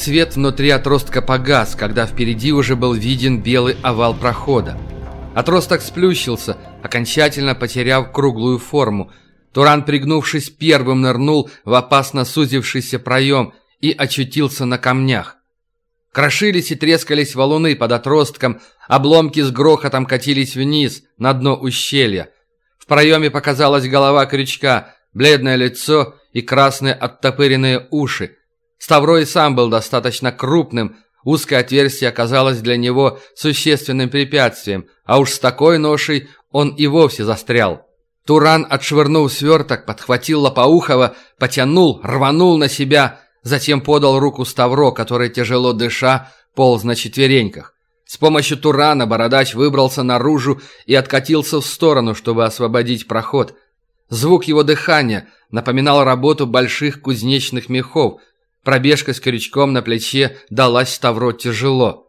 Свет внутри отростка погас, когда впереди уже был виден белый овал прохода. Отросток сплющился, окончательно потеряв круглую форму. Туран, пригнувшись, первым нырнул в опасно сузившийся проем и очутился на камнях. Крошились и трескались валуны под отростком, обломки с грохотом катились вниз, на дно ущелья. В проеме показалась голова крючка, бледное лицо и красные оттопыренные уши. Ставро и сам был достаточно крупным, узкое отверстие оказалось для него существенным препятствием, а уж с такой ношей он и вовсе застрял. Туран, отшвырнул сверток, подхватил Лопоухова, потянул, рванул на себя, затем подал руку Ставро, который, тяжело дыша, полз на четвереньках. С помощью Турана бородач выбрался наружу и откатился в сторону, чтобы освободить проход. Звук его дыхания напоминал работу больших кузнечных мехов. Пробежка с крючком на плече далась Ставро тяжело.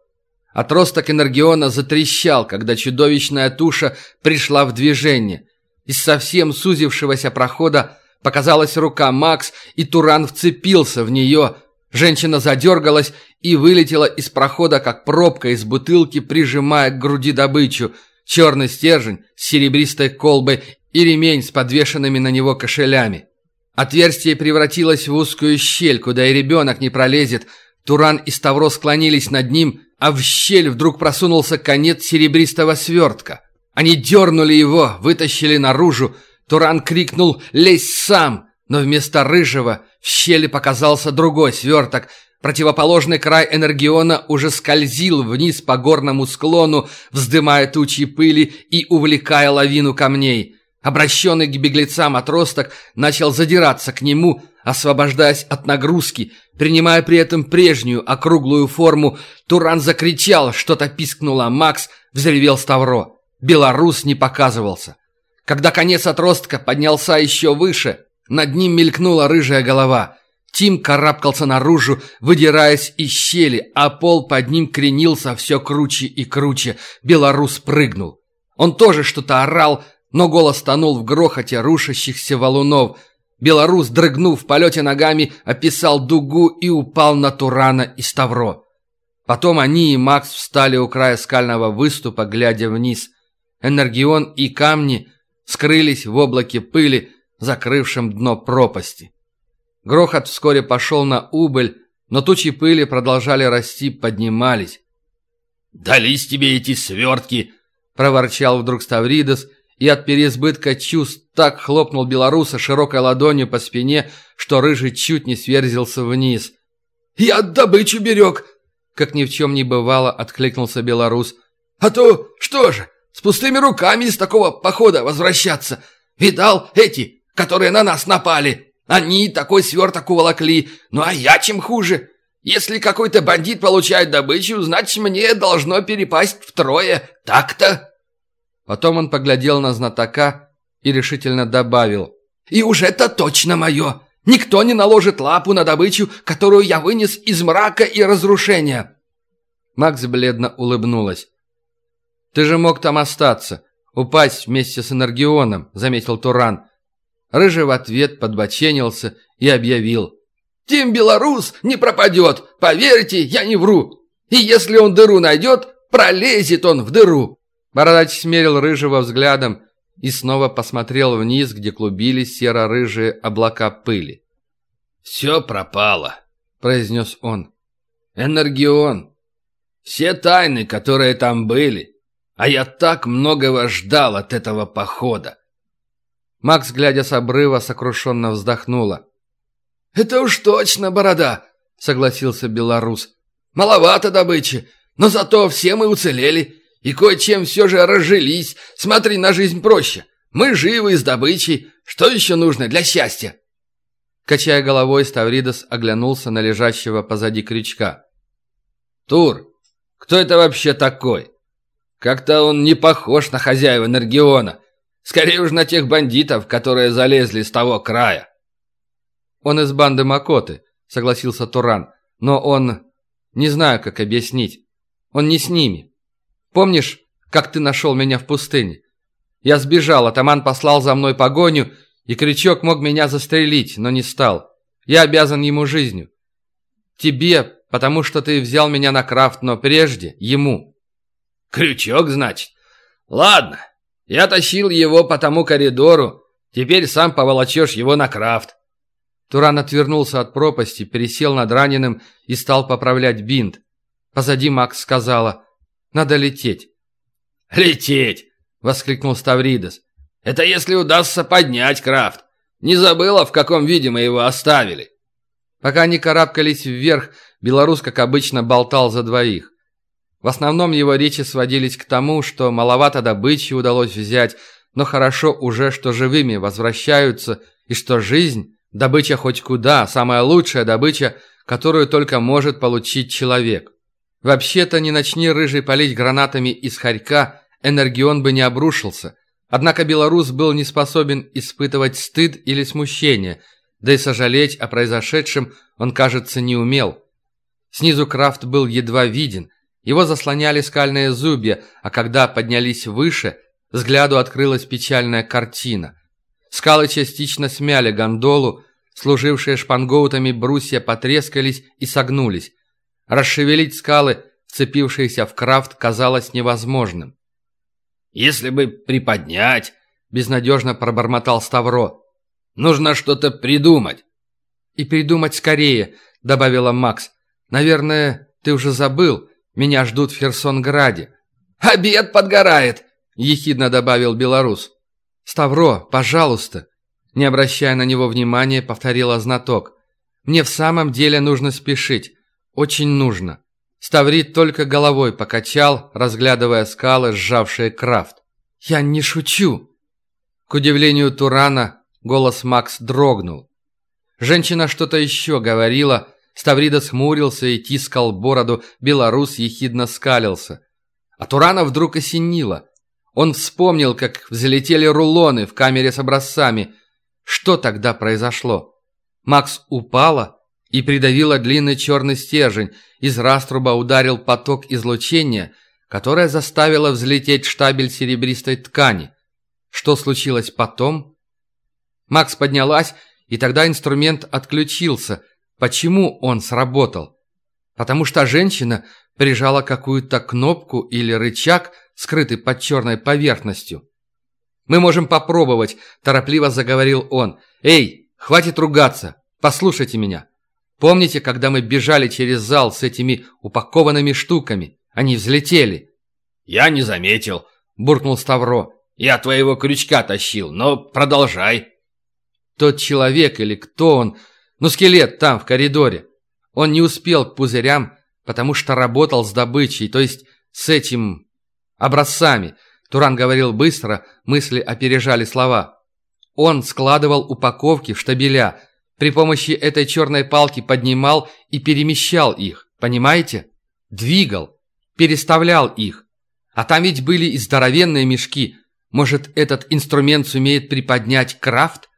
Отросток энергиона затрещал, когда чудовищная туша пришла в движение. Из совсем сузившегося прохода показалась рука Макс, и Туран вцепился в нее. Женщина задергалась и вылетела из прохода, как пробка из бутылки, прижимая к груди добычу. Черный стержень с серебристой колбой и ремень с подвешенными на него кошелями. Отверстие превратилось в узкую щель, куда и ребенок не пролезет. Туран и Ставро склонились над ним, а в щель вдруг просунулся конец серебристого свертка. Они дернули его, вытащили наружу. Туран крикнул «Лезь сам!», но вместо рыжего в щели показался другой сверток. Противоположный край энергиона уже скользил вниз по горному склону, вздымая тучи пыли и увлекая лавину камней. Обращенный к беглецам отросток начал задираться к нему, освобождаясь от нагрузки, принимая при этом прежнюю округлую форму. Туран закричал, что-то пискнула Макс, взревел Ставро. Белорус не показывался. Когда конец отростка поднялся еще выше, над ним мелькнула рыжая голова. Тим карабкался наружу, выдираясь из щели, а пол под ним кренился все круче и круче. Белорус прыгнул. Он тоже что-то орал, но голос тонул в грохоте рушащихся валунов. Белорус, дрыгнув в полете ногами, описал дугу и упал на Турана и Ставро. Потом они и Макс встали у края скального выступа, глядя вниз. Энергион и камни скрылись в облаке пыли, закрывшем дно пропасти. Грохот вскоре пошел на убыль, но тучи пыли продолжали расти, поднимались. «Дались тебе эти свертки!» – проворчал вдруг Ставридес – и от переизбытка чувств так хлопнул белоруса широкой ладонью по спине, что рыжий чуть не сверзился вниз. «Я добычу берег!» Как ни в чем не бывало, откликнулся белорус. «А то что же, с пустыми руками из такого похода возвращаться? Видал эти, которые на нас напали? Они такой сверток уволокли, ну а я чем хуже? Если какой-то бандит получает добычу, значит мне должно перепасть втрое, так-то?» Потом он поглядел на знатока и решительно добавил. «И уж это точно мое! Никто не наложит лапу на добычу, которую я вынес из мрака и разрушения!» Макс бледно улыбнулась. «Ты же мог там остаться, упасть вместе с Энергионом», — заметил Туран. Рыжий в ответ подбоченился и объявил. «Тим Белорус не пропадет, поверьте, я не вру. И если он дыру найдет, пролезет он в дыру». Бородач смерил рыжего взглядом и снова посмотрел вниз, где клубились серо-рыжие облака пыли. «Все пропало», — произнес он. «Энергион. Все тайны, которые там были. А я так многого ждал от этого похода». Макс, глядя с обрыва, сокрушенно вздохнула. «Это уж точно борода», — согласился белорус. «Маловато добычи, но зато все мы уцелели. И кое-чем все же разжились. Смотри на жизнь проще. Мы живы с добычей. Что еще нужно для счастья?» Качая головой, Ставридос оглянулся на лежащего позади крючка. «Тур, кто это вообще такой? Как-то он не похож на хозяева Энергиона. Скорее уж на тех бандитов, которые залезли с того края». «Он из банды Макоты», — согласился Туран. «Но он... Не знаю, как объяснить. Он не с ними. Помнишь, как ты нашел меня в пустыне? Я сбежал, атаман послал за мной погоню, и крючок мог меня застрелить, но не стал. Я обязан ему жизнью. Тебе, потому что ты взял меня на крафт, но прежде ему». «Крючок, значит? Ладно, я тащил его по тому коридору, теперь сам поволочешь его на крафт». Туран отвернулся от пропасти, пересел над раненым и стал поправлять бинт. Позади Макс сказала «Надо лететь». «Лететь!» — воскликнул Ставридес. «Это если удастся поднять крафт. Не забыла, в каком виде мы его оставили?» Пока они карабкались вверх, белорус, как обычно, болтал за двоих. В основном его речи сводились к тому, что маловато добычи удалось взять, но хорошо уже, что живыми возвращаются, и что жизнь, добыча хоть куда, самая лучшая добыча, которую только может получить человек. Вообще-то, не начни рыжий палить гранатами из хорька, энергион бы не обрушился. Однако белорус был не способен испытывать стыд или смущение, да и сожалеть о произошедшем он, кажется, не умел. Снизу Крафт был едва виден – его заслоняли скальные зубья, а когда поднялись выше, взгляду открылась печальная картина. Скалы частично смяли гондолу, служившие шпангоутами брусья потрескались и согнулись. Расшевелить скалы, вцепившиеся в крафт, казалось невозможным. «Если бы приподнять», — безнадежно пробормотал Ставро, — «нужно что-то придумать». «И придумать скорее», — добавила Макс. «Наверное, ты уже забыл, меня ждут в Херсонграде». «Обед подгорает!» – ехидно добавил белорус. «Ставро, пожалуйста!» Не обращая на него внимания, повторила знаток. «Мне в самом деле нужно спешить. Очень нужно». Ставрит только головой покачал, разглядывая скалы, сжавшие крафт. «Я не шучу!» К удивлению Турана, голос Макс дрогнул. Женщина что-то еще говорила, Ставрида смурился и тискал бороду, белорус ехидно скалился. А Турана вдруг осенило. Он вспомнил, как взлетели рулоны в камере с образцами. Что тогда произошло? Макс упала и придавила длинный черный стержень. Из раструба ударил поток излучения, которое заставило взлететь штабель серебристой ткани. Что случилось потом? Макс поднялась, и тогда инструмент отключился – Почему он сработал? Потому что женщина прижала какую-то кнопку или рычаг, скрытый под черной поверхностью. «Мы можем попробовать», – торопливо заговорил он. «Эй, хватит ругаться, послушайте меня. Помните, когда мы бежали через зал с этими упакованными штуками? Они взлетели». «Я не заметил», – буркнул Ставро. «Я твоего крючка тащил, но продолжай». Тот человек или кто он – ну, скелет там, в коридоре. Он не успел к пузырям, потому что работал с добычей, то есть с этим... образцами. Туран говорил быстро, мысли опережали слова. Он складывал упаковки в штабеля, при помощи этой черной палки поднимал и перемещал их, понимаете? Двигал, переставлял их. А там ведь были и здоровенные мешки. Может, этот инструмент сумеет приподнять крафт?